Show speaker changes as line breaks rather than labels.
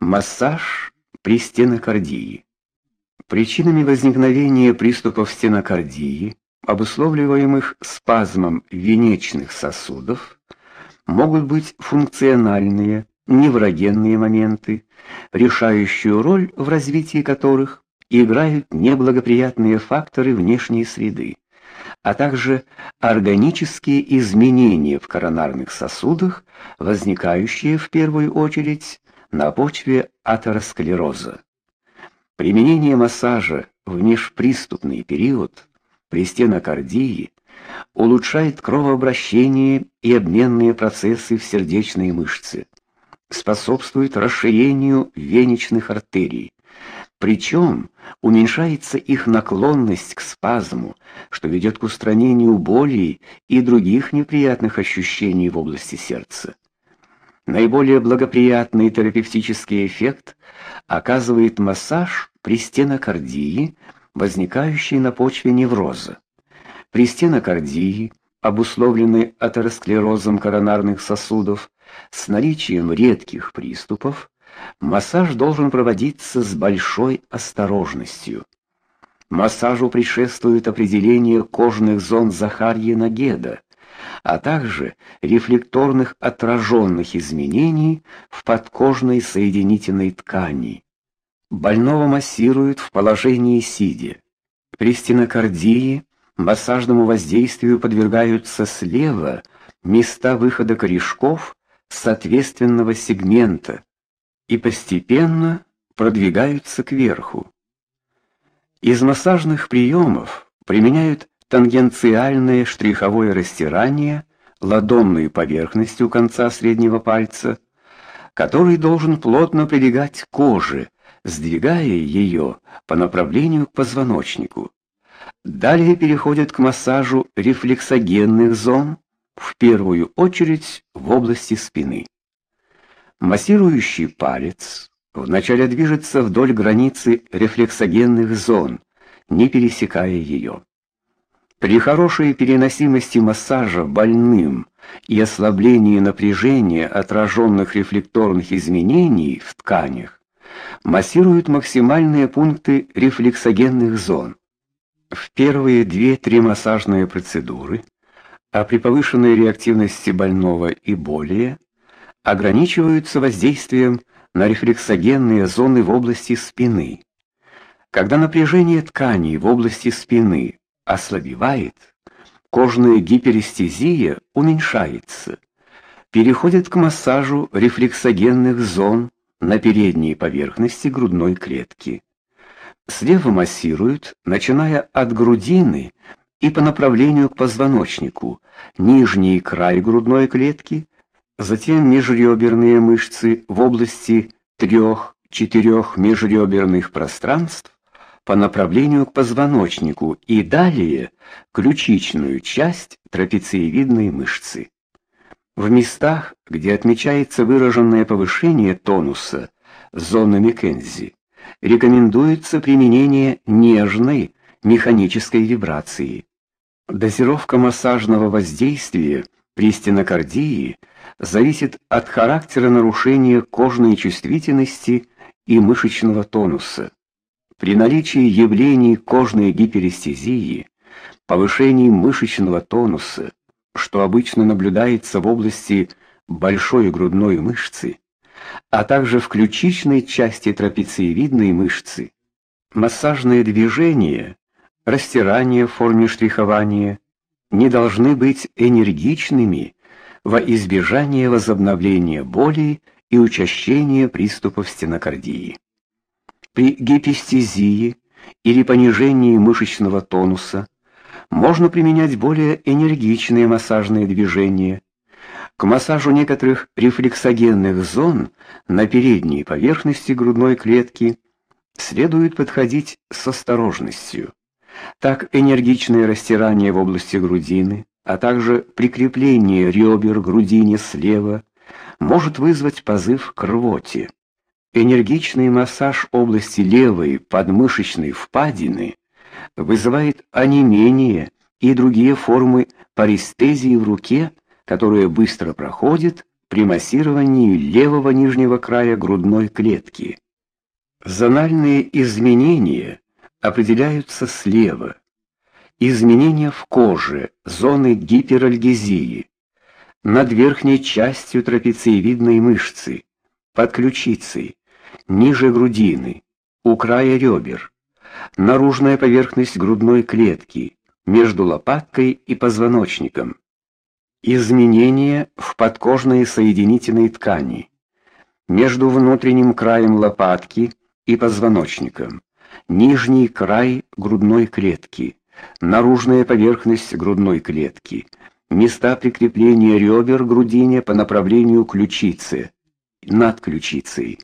Массаж при стенокардии. Причинами возникновения приступов стенокардии, обусловливаемых спазмом венечных сосудов, могут быть функциональные, неврогенные моменты, решающую роль в развитии которых играют неблагоприятные факторы внешней среды, а также органические изменения в коронарных сосудах, возникающие в первую очередь на почве атеросклероза. Применение массажа в межприступный период при стенокардии улучшает кровообращение и обменные процессы в сердечной мышце, способствует расширению венечных артерий, причем уменьшается их наклонность к спазму, что ведет к устранению боли и других неприятных ощущений в области сердца. Наиболее благоприятный терапевтический эффект оказывает массаж при стенокардии, возникающей на почве невроза. При стенокардии, обусловленной атеросклерозом коронарных сосудов с наличием редких приступов, массаж должен проводиться с большой осторожностью. Массажу предшествует определение кожных зон Захарьина-Геда, а также рефлекторных отраженных изменений в подкожной соединительной ткани. Больного массируют в положении сидя. При стенокардии массажному воздействию подвергаются слева места выхода корешков соответственного сегмента и постепенно продвигаются кверху. Из массажных приемов применяют тангенциальное штриховое растирание ладонной поверхностью конца среднего пальца, который должен плотно прилегать к коже, сдвигая ее по направлению к позвоночнику. Далее переходят к массажу рефлексогенных зон, в первую очередь в области спины. Массирующий палец вначале движется вдоль границы рефлексогенных зон, не пересекая ее. При хорошей переносимости массажа больным и ослаблении напряжения отраженных рефлекторных изменений в тканях массируют максимальные пункты рефлексогенных зон. В первые 2-3 массажные процедуры, а при повышенной реактивности больного и более, ограничиваются воздействием на рефлексогенные зоны в области спины. Когда напряжение тканей в области спины ослабевает, кожная гиперестезия уменьшается. Переходит к массажу рефлексогенных зон на передней поверхности грудной клетки. Слева массируют, начиная от грудины и по направлению к позвоночнику, нижний край грудной клетки, затем межреберные мышцы в области трех-четырех межреберных пространств, по направлению к позвоночнику и далее ключичную часть трапециевидной мышцы. В местах, где отмечается выраженное повышение тонуса зоны Маккензи, рекомендуется применение нежной механической вибрации. Дозировка массажного воздействия при стенокардии зависит от характера нарушения кожной чувствительности и мышечного тонуса. При наличии явлений кожной гиперестезии, повышении мышечного тонуса, что обычно наблюдается в области большой грудной мышцы, а также в ключичной части трапециевидной мышцы, массажные движения, растирание в форме штрихования не должны быть энергичными во избежание возобновления боли и учащения приступов стенокардии. При гипестезии или понижении мышечного тонуса можно применять более энергичные массажные движения. К массажу некоторых рефлексогенных зон на передней поверхности грудной клетки следует подходить с осторожностью. Так энергичное растирание в области грудины, а также прикрепление ребер к грудине слева может вызвать позыв к рвоте. Энергичный массаж области левой подмышечной впадины вызывает онемение и другие формы парестезии в руке, которые быстро проходят при массировании левого нижнего края грудной клетки. Зональные изменения определяются слева. Изменения в коже, зоны гиперальгезии, над верхней частью трапециевидной мышцы, под ключицей, ниже грудины, у края ребер, наружная поверхность грудной клетки, между лопаткой и позвоночником. Изменения в подкожной соединительной ткани, между внутренним краем лопатки и позвоночником, нижний край грудной клетки, наружная поверхность грудной клетки, места прикрепления ребер грудине по направлению ключицы, над ключицей.